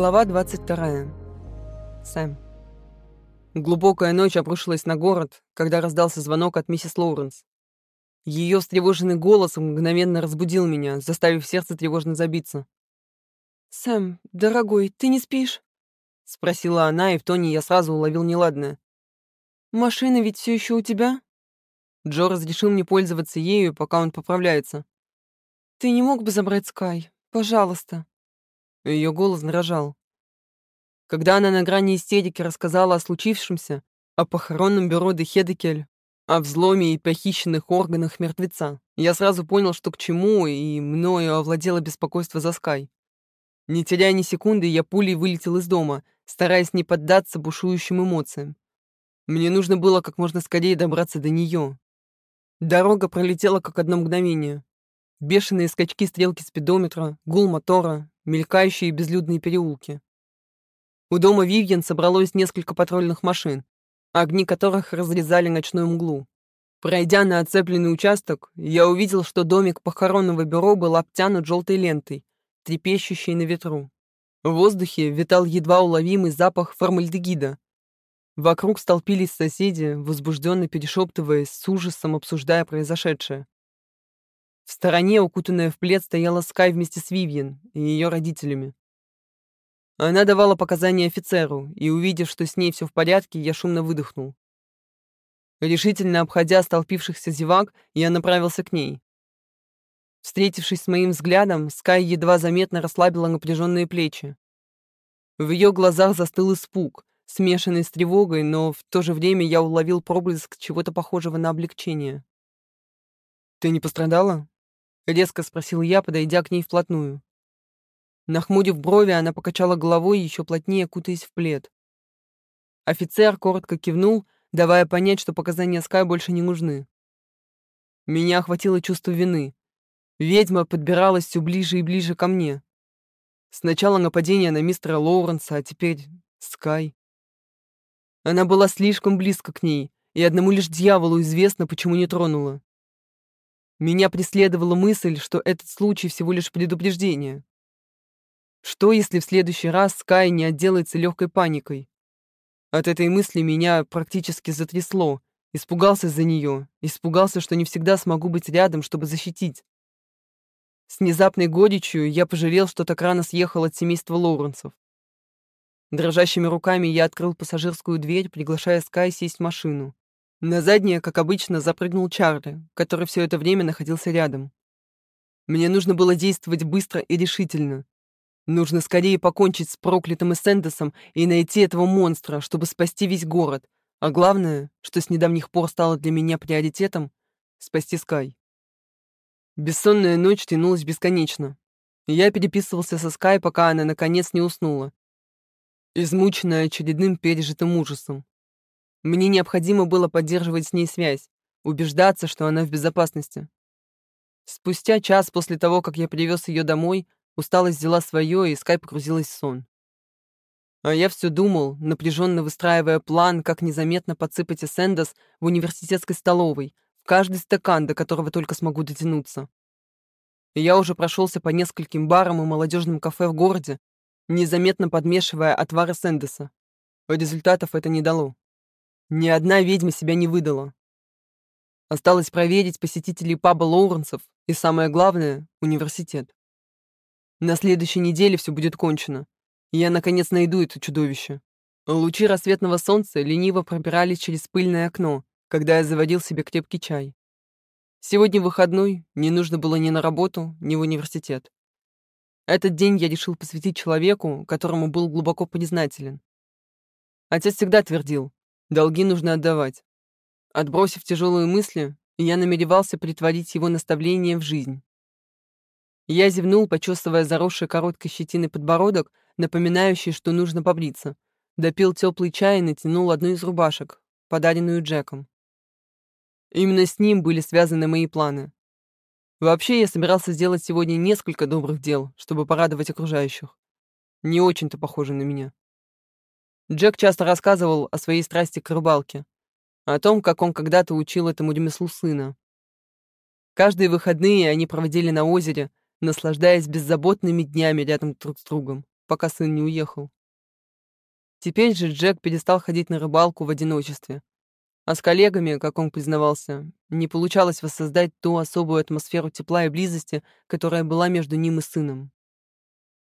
Глава 22. Сэм. Глубокая ночь обрушилась на город, когда раздался звонок от миссис Лоуренс. Ее встревоженный голос мгновенно разбудил меня, заставив сердце тревожно забиться. «Сэм, дорогой, ты не спишь?» — спросила она, и в тоне я сразу уловил неладное. «Машина ведь все еще у тебя?» Джо разрешил мне пользоваться ею, пока он поправляется. «Ты не мог бы забрать Скай? Пожалуйста». Ее голос дрожал. Когда она на грани истерики рассказала о случившемся, о похоронном бюро де Хедекель, о взломе и похищенных органах мертвеца, я сразу понял, что к чему, и мною овладело беспокойство за Скай. Не теряя ни секунды, я пулей вылетел из дома, стараясь не поддаться бушующим эмоциям. Мне нужно было как можно скорее добраться до нее. Дорога пролетела как одно мгновение. Бешеные скачки стрелки спидометра, гул мотора, мелькающие безлюдные переулки. У дома Вивьен собралось несколько патрульных машин, огни которых разрезали ночную мглу. Пройдя на оцепленный участок, я увидел, что домик похоронного бюро был обтянут желтой лентой, трепещущей на ветру. В воздухе витал едва уловимый запах формальдегида. Вокруг столпились соседи, возбужденно перешептываясь, с ужасом обсуждая произошедшее. В стороне, укутанная в плед, стояла Скай вместе с Вивьен и ее родителями. Она давала показания офицеру, и, увидев, что с ней все в порядке, я шумно выдохнул. Решительно обходя столпившихся зевак, я направился к ней. Встретившись с моим взглядом, Скай едва заметно расслабила напряженные плечи. В ее глазах застыл испуг, смешанный с тревогой, но в то же время я уловил проблеск чего-то похожего на облегчение. «Ты не пострадала?» — резко спросил я, подойдя к ней вплотную. Нахмурив брови, она покачала головой, еще плотнее кутаясь в плед. Офицер коротко кивнул, давая понять, что показания Скай больше не нужны. Меня охватило чувство вины. Ведьма подбиралась все ближе и ближе ко мне. Сначала нападение на мистера Лоуренса, а теперь Скай. Она была слишком близко к ней, и одному лишь дьяволу известно, почему не тронула. Меня преследовала мысль, что этот случай всего лишь предупреждение. Что, если в следующий раз Скай не отделается легкой паникой? От этой мысли меня практически затрясло. Испугался за нее, испугался, что не всегда смогу быть рядом, чтобы защитить. С внезапной горечью я пожалел, что так рано съехал от семейства Лоуренсов. Дрожащими руками я открыл пассажирскую дверь, приглашая Скай сесть в машину. На заднее, как обычно, запрыгнул Чарли, который все это время находился рядом. Мне нужно было действовать быстро и решительно. Нужно скорее покончить с проклятым Эссендесом и найти этого монстра, чтобы спасти весь город. А главное, что с недавних пор стало для меня приоритетом — спасти Скай. Бессонная ночь тянулась бесконечно. Я переписывался со Скай, пока она наконец не уснула. Измученная очередным пережитым ужасом. Мне необходимо было поддерживать с ней связь, убеждаться, что она в безопасности. Спустя час после того, как я привез ее домой, усталость взяла свое, и Скай погрузилась в сон. А я все думал, напряженно выстраивая план, как незаметно подсыпать эссендос в университетской столовой, в каждый стакан, до которого только смогу дотянуться. Я уже прошелся по нескольким барам и молодежным кафе в городе, незаметно подмешивая отвары Сэндеса. Результатов это не дало. Ни одна ведьма себя не выдала. Осталось проверить посетителей паба Лоуренсов и, самое главное, университет. На следующей неделе все будет кончено, я, наконец, найду это чудовище. Лучи рассветного солнца лениво пробирались через пыльное окно, когда я заводил себе крепкий чай. Сегодня выходной, не нужно было ни на работу, ни в университет. Этот день я решил посвятить человеку, которому был глубоко признателен. Отец всегда твердил, Долги нужно отдавать. Отбросив тяжелые мысли, я намеревался притворить его наставление в жизнь. Я зевнул, почесывая заросший короткой щетиной подбородок, напоминающий, что нужно побриться. Допил теплый чай и натянул одну из рубашек, подаренную Джеком. Именно с ним были связаны мои планы. Вообще, я собирался сделать сегодня несколько добрых дел, чтобы порадовать окружающих. Не очень-то похоже на меня. Джек часто рассказывал о своей страсти к рыбалке, о том, как он когда-то учил этому ремеслу сына. Каждые выходные они проводили на озере, наслаждаясь беззаботными днями рядом друг с другом, пока сын не уехал. Теперь же Джек перестал ходить на рыбалку в одиночестве. А с коллегами, как он признавался, не получалось воссоздать ту особую атмосферу тепла и близости, которая была между ним и сыном.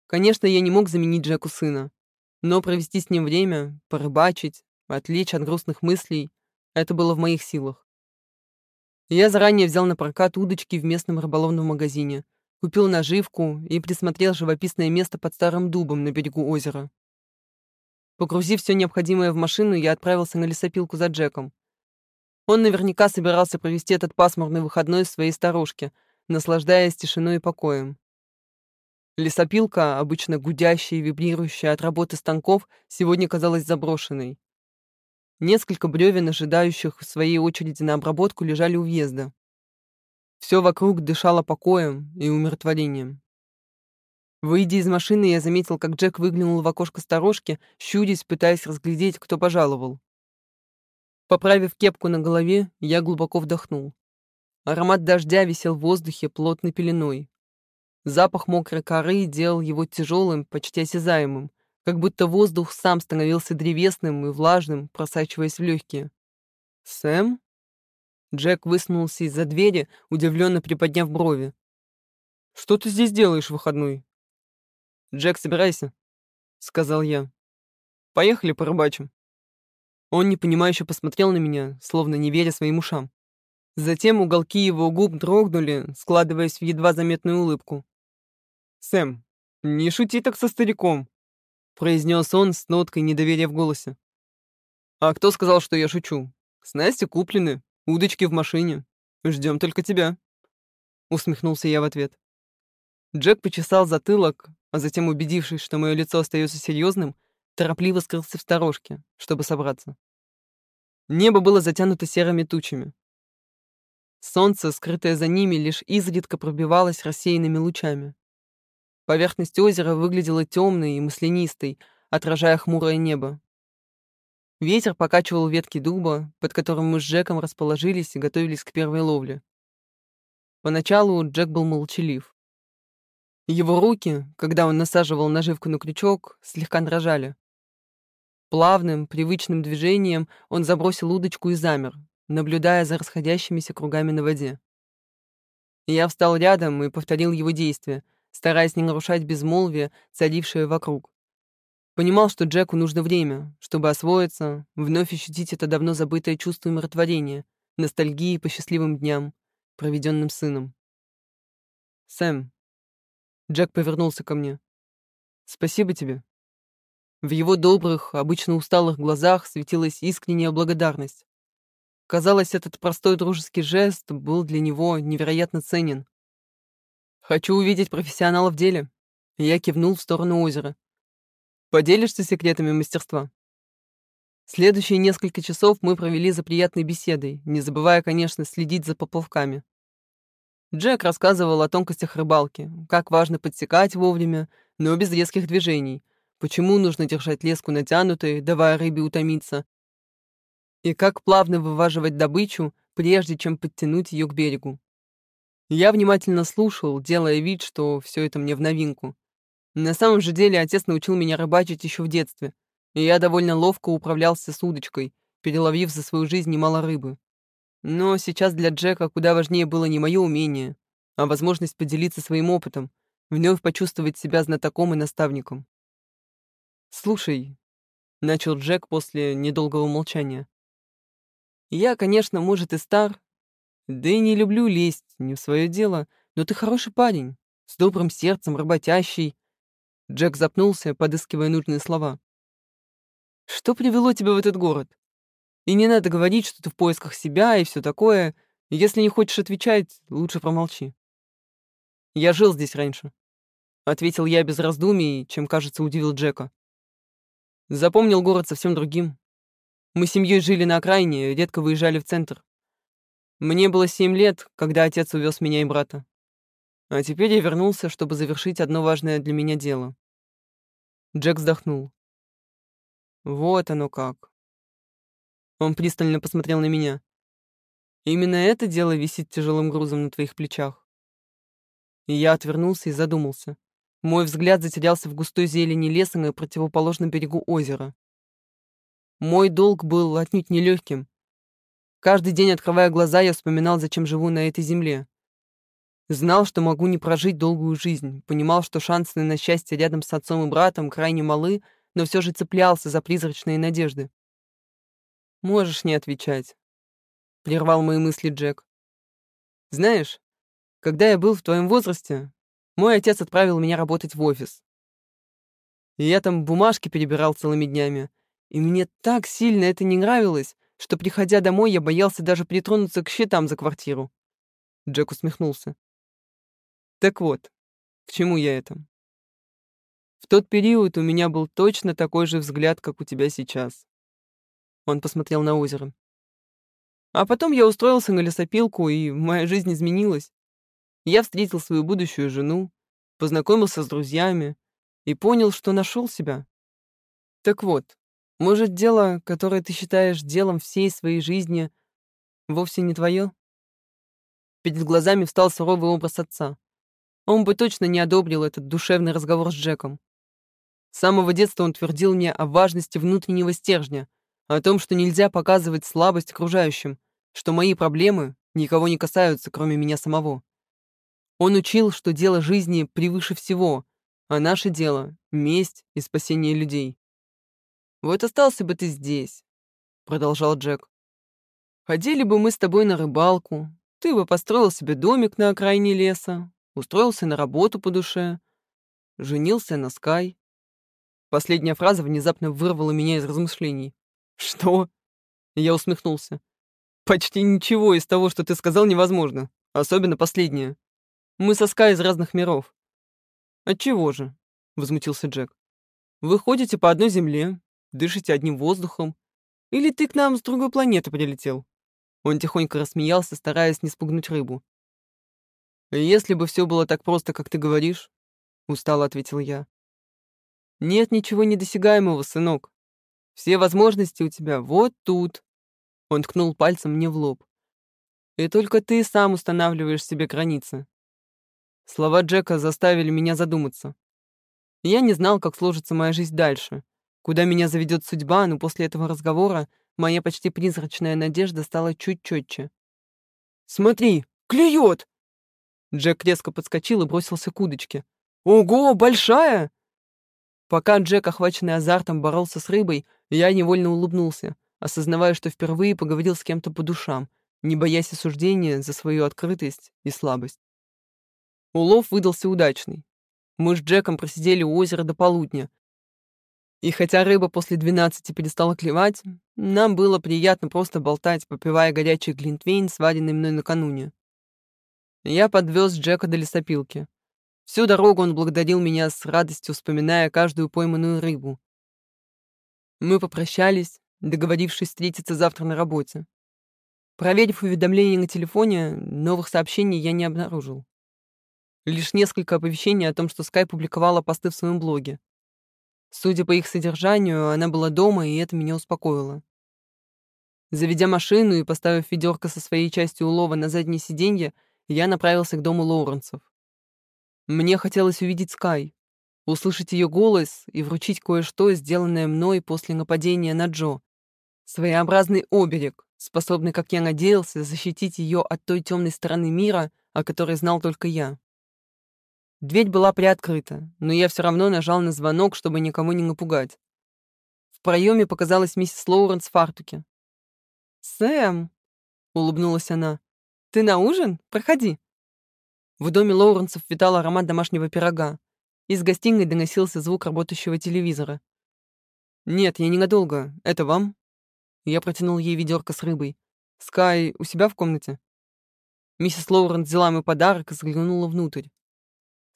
Конечно, я не мог заменить Джеку сына, но провести с ним время, порыбачить, отвлечь от грустных мыслей — это было в моих силах. Я заранее взял на прокат удочки в местном рыболовном магазине, купил наживку и присмотрел живописное место под старым дубом на берегу озера. Погрузив все необходимое в машину, я отправился на лесопилку за Джеком. Он наверняка собирался провести этот пасмурный выходной в своей сторожке, наслаждаясь тишиной и покоем. Лесопилка, обычно гудящая и вибрирующая от работы станков, сегодня казалась заброшенной. Несколько бревен, ожидающих в своей очереди на обработку, лежали у въезда. Все вокруг дышало покоем и умиротворением. Выйдя из машины, я заметил, как Джек выглянул в окошко сторожки, щурясь, пытаясь разглядеть, кто пожаловал. Поправив кепку на голове, я глубоко вдохнул. Аромат дождя висел в воздухе плотной пеленой. Запах мокрой коры делал его тяжелым, почти осязаемым, как будто воздух сам становился древесным и влажным, просачиваясь в легкие. «Сэм?» Джек высунулся из-за двери, удивленно приподняв брови. «Что ты здесь делаешь в выходной?» «Джек, собирайся», — сказал я. «Поехали порыбачим». Он непонимающе посмотрел на меня, словно не веря своим ушам. Затем уголки его губ дрогнули, складываясь в едва заметную улыбку. «Сэм, не шути так со стариком», — произнес он с ноткой недоверия в голосе. «А кто сказал, что я шучу? Снасти куплены, удочки в машине. Ждем только тебя», — усмехнулся я в ответ. Джек почесал затылок, а затем, убедившись, что мое лицо остается серьезным, торопливо скрылся в сторожке, чтобы собраться. Небо было затянуто серыми тучами. Солнце, скрытое за ними, лишь изредка пробивалось рассеянными лучами. Поверхность озера выглядела темной и маслянистой, отражая хмурое небо. Ветер покачивал ветки дуба, под которым мы с Джеком расположились и готовились к первой ловле. Поначалу Джек был молчалив. Его руки, когда он насаживал наживку на крючок, слегка дрожали. Плавным, привычным движением он забросил удочку и замер, наблюдая за расходящимися кругами на воде. Я встал рядом и повторил его действия, стараясь не нарушать безмолвие, царившее вокруг. Понимал, что Джеку нужно время, чтобы освоиться, вновь ощутить это давно забытое чувство умиротворения, ностальгии по счастливым дням, проведенным сыном. «Сэм, Джек повернулся ко мне. «Спасибо тебе». В его добрых, обычно усталых глазах светилась искренняя благодарность. Казалось, этот простой дружеский жест был для него невероятно ценен. «Хочу увидеть профессионала в деле». Я кивнул в сторону озера. «Поделишься секретами мастерства?» Следующие несколько часов мы провели за приятной беседой, не забывая, конечно, следить за поплавками. Джек рассказывал о тонкостях рыбалки, как важно подсекать вовремя, но без резких движений, почему нужно держать леску натянутой, давая рыбе утомиться, и как плавно вываживать добычу, прежде чем подтянуть ее к берегу. Я внимательно слушал, делая вид, что все это мне в новинку. На самом же деле отец научил меня рыбачить еще в детстве, и я довольно ловко управлялся с удочкой, переловив за свою жизнь немало рыбы. Но сейчас для Джека куда важнее было не мое умение, а возможность поделиться своим опытом, вновь почувствовать себя знатоком и наставником. «Слушай», — начал Джек после недолгого молчания, «я, конечно, может, и стар, да и не люблю лезть не в свое дело, но ты хороший парень, с добрым сердцем, работящий». Джек запнулся, подыскивая нужные слова. «Что привело тебя в этот город? И не надо говорить, что ты в поисках себя и все такое. Если не хочешь отвечать, лучше промолчи. Я жил здесь раньше. Ответил я без раздумий, чем, кажется, удивил Джека. Запомнил город совсем другим. Мы с семьей жили на окраине, редко выезжали в центр. Мне было семь лет, когда отец увез меня и брата. А теперь я вернулся, чтобы завершить одно важное для меня дело. Джек вздохнул. Вот оно как. Он пристально посмотрел на меня. «Именно это дело висит тяжелым грузом на твоих плечах». И я отвернулся и задумался. Мой взгляд затерялся в густой зелени леса на противоположном берегу озера. Мой долг был отнюдь нелегким. Каждый день, открывая глаза, я вспоминал, зачем живу на этой земле. Знал, что могу не прожить долгую жизнь, понимал, что шансы на счастье рядом с отцом и братом крайне малы, но все же цеплялся за призрачные надежды. «Можешь не отвечать», — прервал мои мысли Джек. «Знаешь, когда я был в твоем возрасте, мой отец отправил меня работать в офис. И я там бумажки перебирал целыми днями, и мне так сильно это не нравилось, что, приходя домой, я боялся даже притронуться к счетам за квартиру. Джек усмехнулся. Так вот, к чему я это? В тот период у меня был точно такой же взгляд, как у тебя сейчас. Он посмотрел на озеро. А потом я устроился на лесопилку, и моя жизнь изменилась. Я встретил свою будущую жену, познакомился с друзьями и понял, что нашел себя. Так вот, может, дело, которое ты считаешь делом всей своей жизни, вовсе не твое? Перед глазами встал суровый образ отца. Он бы точно не одобрил этот душевный разговор с Джеком. С самого детства он твердил мне о важности внутреннего стержня, о том, что нельзя показывать слабость окружающим, что мои проблемы никого не касаются, кроме меня самого. Он учил, что дело жизни превыше всего, а наше дело — месть и спасение людей. «Вот остался бы ты здесь», — продолжал Джек. «Ходили бы мы с тобой на рыбалку, ты бы построил себе домик на окраине леса, устроился на работу по душе, женился на Скай. Последняя фраза внезапно вырвала меня из размышлений. «Что?» Я усмехнулся. «Почти ничего из того, что ты сказал, невозможно. Особенно последнее. Мы со Скай из разных миров». «Отчего же?» — возмутился Джек. «Вы ходите по одной земле, дышите одним воздухом. Или ты к нам с другой планеты прилетел?» Он тихонько рассмеялся, стараясь не спугнуть рыбу. «Если бы все было так просто, как ты говоришь», — устало ответил я. «Нет ничего недосягаемого, сынок. Все возможности у тебя вот тут». Он ткнул пальцем мне в лоб. «И только ты сам устанавливаешь себе границы». Слова Джека заставили меня задуматься. Я не знал, как сложится моя жизнь дальше, куда меня заведет судьба, но после этого разговора моя почти призрачная надежда стала чуть четче. «Смотри, клюет!» Джек резко подскочил и бросился к удочке. «Ого, большая!» Пока Джек, охваченный азартом, боролся с рыбой, я невольно улыбнулся, осознавая, что впервые поговорил с кем-то по душам, не боясь осуждения за свою открытость и слабость. Улов выдался удачный. Мы с Джеком просидели у озера до полудня. И хотя рыба после двенадцати перестала клевать, нам было приятно просто болтать, попивая горячий глинтвейн, сваренный мной накануне. Я подвез Джека до лесопилки. Всю дорогу он благодарил меня с радостью, вспоминая каждую пойманную рыбу. Мы попрощались, договорившись встретиться завтра на работе. Проверив уведомления на телефоне, новых сообщений я не обнаружил. Лишь несколько оповещений о том, что Скай публиковала посты в своем блоге. Судя по их содержанию, она была дома, и это меня успокоило. Заведя машину и поставив ведерко со своей частью улова на заднее сиденье, я направился к дому Лоуренсов. Мне хотелось увидеть Скай, услышать ее голос и вручить кое-что, сделанное мной после нападения на Джо. Своеобразный оберег, способный, как я надеялся, защитить ее от той темной стороны мира, о которой знал только я. Дверь была приоткрыта, но я все равно нажал на звонок, чтобы никого не напугать. В проеме показалась миссис Лоуренс в фартуке. «Сэм!» — улыбнулась она. «Ты на ужин? Проходи». В доме Лоуренсов витал аромат домашнего пирога. Из гостиной доносился звук работающего телевизора. «Нет, я ненадолго. Это вам?» Я протянул ей ведерко с рыбой. «Скай у себя в комнате?» Миссис Лоуренс взяла мой подарок и заглянула внутрь.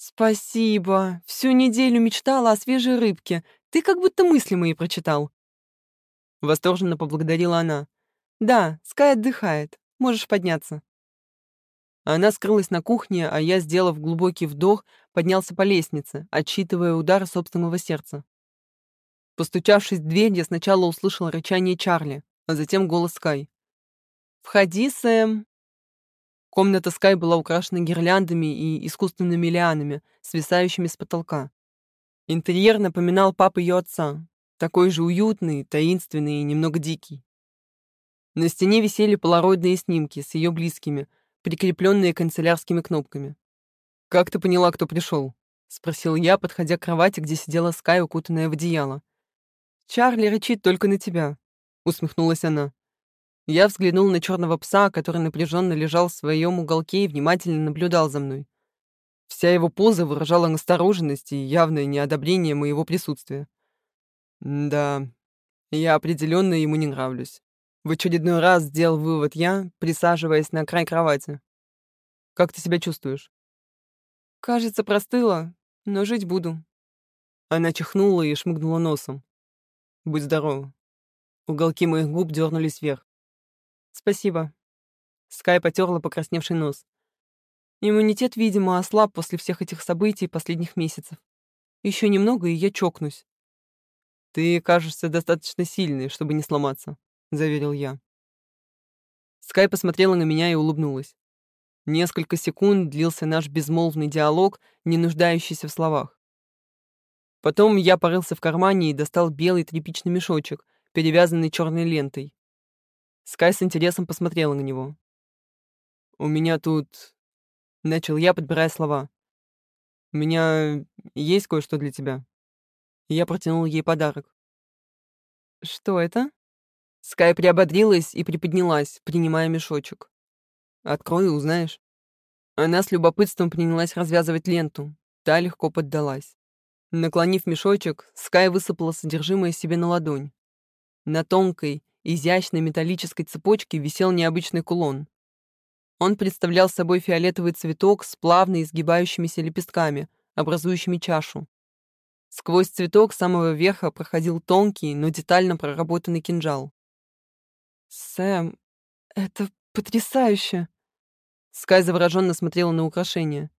«Спасибо. Всю неделю мечтала о свежей рыбке. Ты как будто мысли мои прочитал». Восторженно поблагодарила она. «Да, Скай отдыхает. Можешь подняться». Она скрылась на кухне, а я, сделав глубокий вдох, поднялся по лестнице, отсчитывая удары собственного сердца. Постучавшись в дверь, я сначала услышал рычание Чарли, а затем голос Скай. «Входи, Сэм!» Комната Скай была украшена гирляндами и искусственными лианами, свисающими с потолка. Интерьер напоминал папу ее отца, такой же уютный, таинственный и немного дикий. На стене висели полароидные снимки с ее близкими, прикрепленные канцелярскими кнопками. «Как ты поняла, кто пришел?» — спросил я, подходя к кровати, где сидела Скай, укутанная в одеяло. «Чарли рычит только на тебя», — усмехнулась она. Я взглянул на черного пса, который напряженно лежал в своем уголке и внимательно наблюдал за мной. Вся его поза выражала настороженность и явное неодобрение моего присутствия. Да, я определенно ему не нравлюсь. В очередной раз сделал вывод я, присаживаясь на край кровати. Как ты себя чувствуешь? Кажется, простыла, но жить буду. Она чихнула и шмыгнула носом. Будь здорова. Уголки моих губ дернулись вверх. Спасибо. Скай потерла покрасневший нос. Иммунитет, видимо, ослаб после всех этих событий последних месяцев. Еще немного, и я чокнусь. «Ты кажешься достаточно сильной, чтобы не сломаться», — заверил я. Скай посмотрела на меня и улыбнулась. Несколько секунд длился наш безмолвный диалог, не нуждающийся в словах. Потом я порылся в кармане и достал белый тряпичный мешочек, перевязанный черной лентой. Скай с интересом посмотрела на него. «У меня тут...» — начал я, подбирая слова. «У меня есть кое-что для тебя». Я протянул ей подарок. «Что это?» Скай приободрилась и приподнялась, принимая мешочек. «Открой и узнаешь». Она с любопытством принялась развязывать ленту. Та легко поддалась. Наклонив мешочек, Скай высыпала содержимое себе на ладонь. На тонкой, изящной металлической цепочке висел необычный кулон. Он представлял собой фиолетовый цветок с плавно изгибающимися лепестками, образующими чашу. Сквозь цветок самого верха проходил тонкий, но детально проработанный кинжал. «Сэм, это потрясающе!» Скай завороженно смотрела на украшение.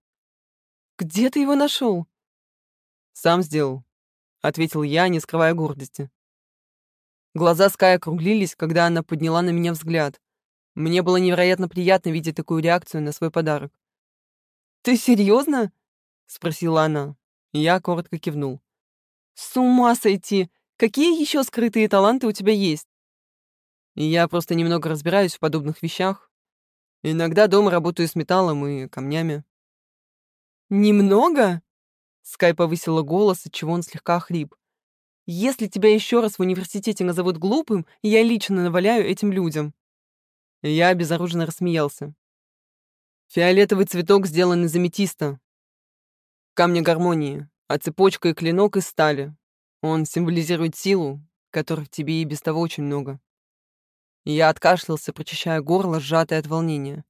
«Где ты его нашел?» «Сам сделал», — ответил я, не скрывая гордости. Глаза Скай округлились, когда она подняла на меня взгляд. Мне было невероятно приятно видеть такую реакцию на свой подарок. «Ты серьезно?» — спросила она. Я коротко кивнул. «С ума сойти! Какие еще скрытые таланты у тебя есть?» «Я просто немного разбираюсь в подобных вещах. Иногда дома работаю с металлом и камнями». «Немного?» Скай повысила голос, отчего он слегка хрип. «Если тебя еще раз в университете назовут глупым, я лично наваляю этим людям». Я обезоруженно рассмеялся. Фиолетовый цветок сделан из аметиста, камня гармонии, а цепочка и клинок из стали. Он символизирует силу, которой в тебе и без того очень много. Я откашлялся, прочищая горло, сжатое от волнения.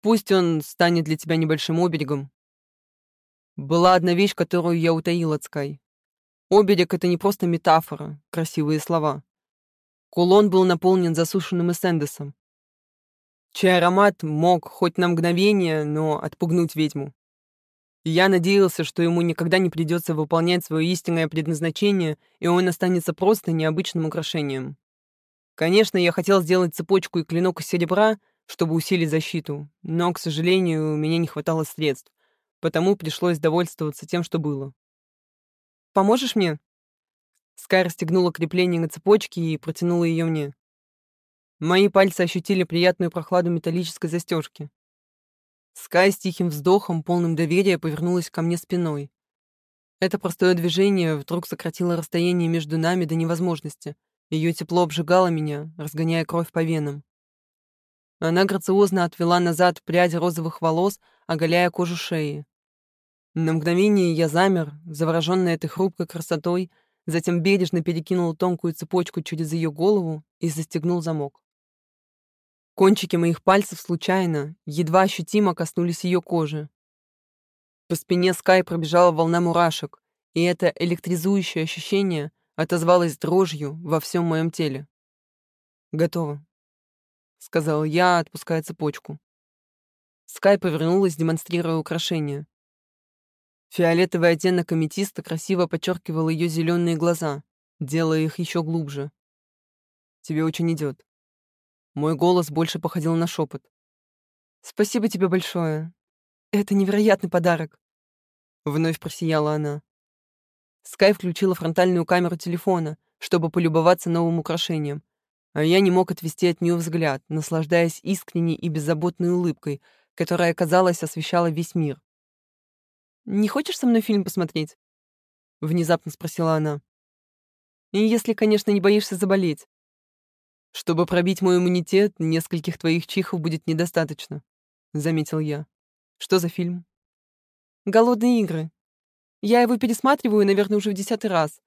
Пусть он станет для тебя небольшим оберегом. Была одна вещь, которую я утаил от Скай. Оберег — это не просто метафора, красивые слова. Кулон был наполнен засушенным эссендесом, чей аромат мог хоть на мгновение, но отпугнуть ведьму я надеялся, что ему никогда не придется выполнять свое истинное предназначение, и он останется просто необычным украшением. Конечно, я хотел сделать цепочку и клинок из серебра, чтобы усилить защиту, но, к сожалению, у меня не хватало средств, потому пришлось довольствоваться тем, что было. «Поможешь мне?» Скай расстегнула крепление на цепочке и протянула ее мне. Мои пальцы ощутили приятную прохладу металлической застежки. Скай с тихим вздохом, полным доверия, повернулась ко мне спиной. Это простое движение вдруг сократило расстояние между нами до невозможности. Ее тепло обжигало меня, разгоняя кровь по венам. Она грациозно отвела назад прядь розовых волос, оголяя кожу шеи. На мгновение я замер, завороженный этой хрупкой красотой, затем бережно перекинул тонкую цепочку через ее голову и застегнул замок. Кончики моих пальцев случайно, едва ощутимо коснулись ее кожи. По спине Скай пробежала волна мурашек, и это электризующее ощущение отозвалось дрожью во всем моем теле. «Готово», — сказал я, отпуская цепочку. Скай повернулась, демонстрируя украшение. Фиолетовый оттенок аметиста красиво подчеркивал ее зеленые глаза, делая их еще глубже. «Тебе очень идет», мой голос больше походил на шепот. Спасибо тебе большое. Это невероятный подарок. Вновь просияла она. Скай включила фронтальную камеру телефона, чтобы полюбоваться новым украшением, а я не мог отвести от нее взгляд, наслаждаясь искренней и беззаботной улыбкой, которая, казалось, освещала весь мир. «Не хочешь со мной фильм посмотреть?» — внезапно спросила она. «И если, конечно, не боишься заболеть. Чтобы пробить мой иммунитет, нескольких твоих чихов будет недостаточно», — заметил я. «Что за фильм?» «Голодные игры. Я его пересматриваю, наверное, уже в десятый раз.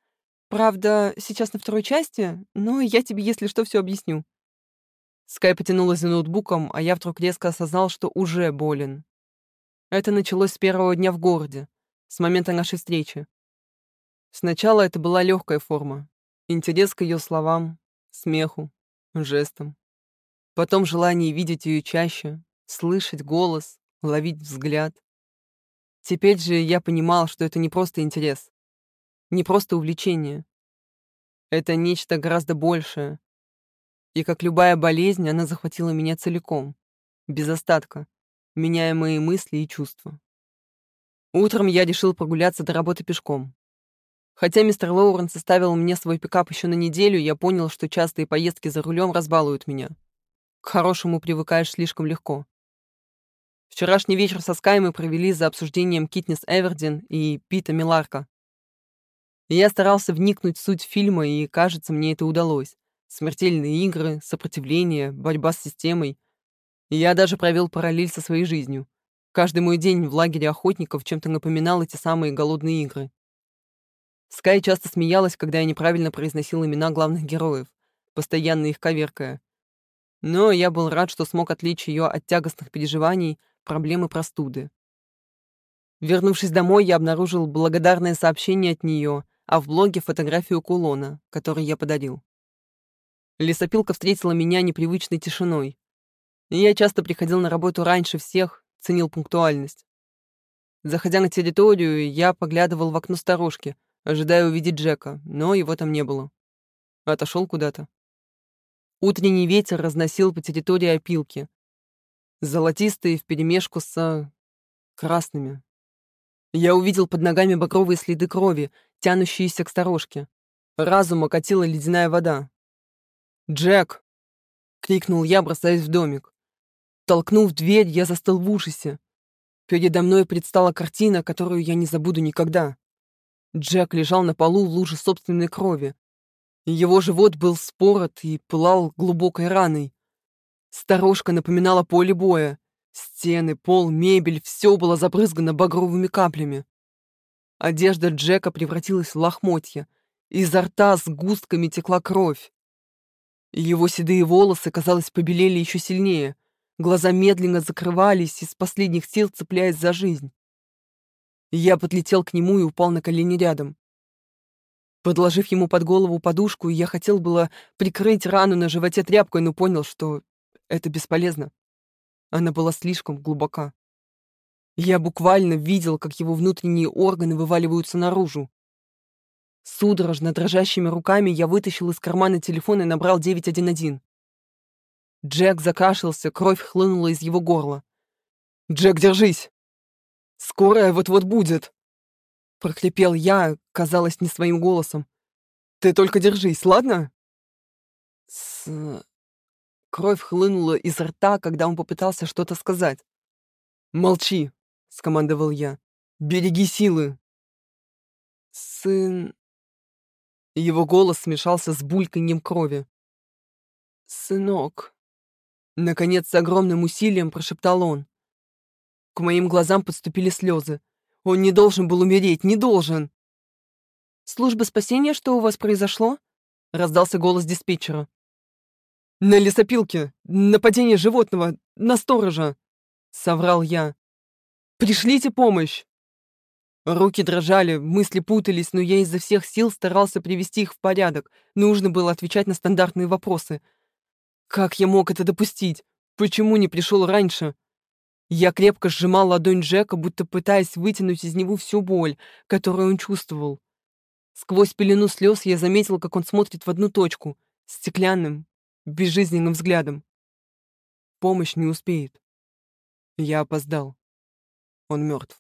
Правда, сейчас на второй части, но я тебе, если что, все объясню». Скай потянулась за ноутбуком, а я вдруг резко осознал, что уже болен. Это началось с первого дня в городе, с момента нашей встречи. Сначала это была легкая форма. Интерес к ее словам, смеху, жестам. Потом желание видеть ее чаще, слышать голос, ловить взгляд. Теперь же я понимал, что это не просто интерес, не просто увлечение. Это нечто гораздо большее. И как любая болезнь, она захватила меня целиком, без остатка, меняя мои мысли и чувства. Утром я решил прогуляться до работы пешком. Хотя мистер Лоуренс оставил мне свой пикап еще на неделю, я понял, что частые поездки за рулем разбалуют меня. К хорошему привыкаешь слишком легко. Вчерашний вечер со Скай мы провели за обсуждением Китнис Эвердин и Пита Миларка. Я старался вникнуть в суть фильма, и, кажется, мне это удалось. Смертельные игры, сопротивление, борьба с системой. Я даже провел параллель со своей жизнью. Каждый мой день в лагере охотников чем-то напоминал эти самые голодные игры. Скай часто смеялась, когда я неправильно произносил имена главных героев, постоянно их коверкая. Но я был рад, что смог отвлечь ее от тягостных переживаний проблемы простуды. Вернувшись домой, я обнаружил благодарное сообщение от нее, а в блоге фотографию кулона, который я подарил. Лесопилка встретила меня непривычной тишиной. Я часто приходил на работу раньше всех, ценил пунктуальность. Заходя на территорию, я поглядывал в окно сторожки, ожидая увидеть Джека, но его там не было. Отошел куда-то. Утренний ветер разносил по территории опилки, золотистые вперемешку с красными. Я увидел под ногами багровые следы крови, тянущиеся к сторожке. Разум окатила ледяная вода. «Джек!» — крикнул я, бросаясь в домик. Толкнув дверь, я застыл в ужасе. Передо мной предстала картина, которую я не забуду никогда. Джек лежал на полу в луже собственной крови. Его живот был спорот и пылал глубокой раной. Сторожка напоминала поле боя. Стены, пол, мебель — все было забрызгано багровыми каплями. Одежда Джека превратилась в лохмотья. Изо рта с густками текла кровь. Его седые волосы, казалось, побелели еще сильнее. Глаза медленно закрывались, из последних сил цепляясь за жизнь. Я подлетел к нему и упал на колени рядом. Подложив ему под голову подушку, я хотел было прикрыть рану на животе тряпкой, но понял, что это бесполезно. Она была слишком глубока. Я буквально видел, как его внутренние органы вываливаются наружу. Судорожно дрожащими руками я вытащил из кармана телефон и набрал 911. Джек закашлялся, кровь хлынула из его горла. «Джек, держись! Скорая вот-вот будет!» Прохрипел я, казалось, не своим голосом. «Ты только держись, ладно?» С... Кровь хлынула из рта, когда он попытался что-то сказать. «Молчи!» — скомандовал я. «Береги силы!» «Сын...» Его голос смешался с бульканьем крови. «Сынок...» Наконец, с огромным усилием прошептал он. К моим глазам подступили слезы. Он не должен был умереть, не должен. «Служба спасения, что у вас произошло?» — раздался голос диспетчера. «На лесопилке! Нападение животного! На сторожа!» — соврал я. «Пришлите помощь!» Руки дрожали, мысли путались, но я изо всех сил старался привести их в порядок. Нужно было отвечать на стандартные вопросы. Как я мог это допустить? Почему не пришел раньше? Я крепко сжимал ладонь Джека, будто пытаясь вытянуть из него всю боль, которую он чувствовал. Сквозь пелену слез я заметил, как он смотрит в одну точку, стеклянным, безжизненным взглядом. Помощь не успеет. Я опоздал. Он мертв.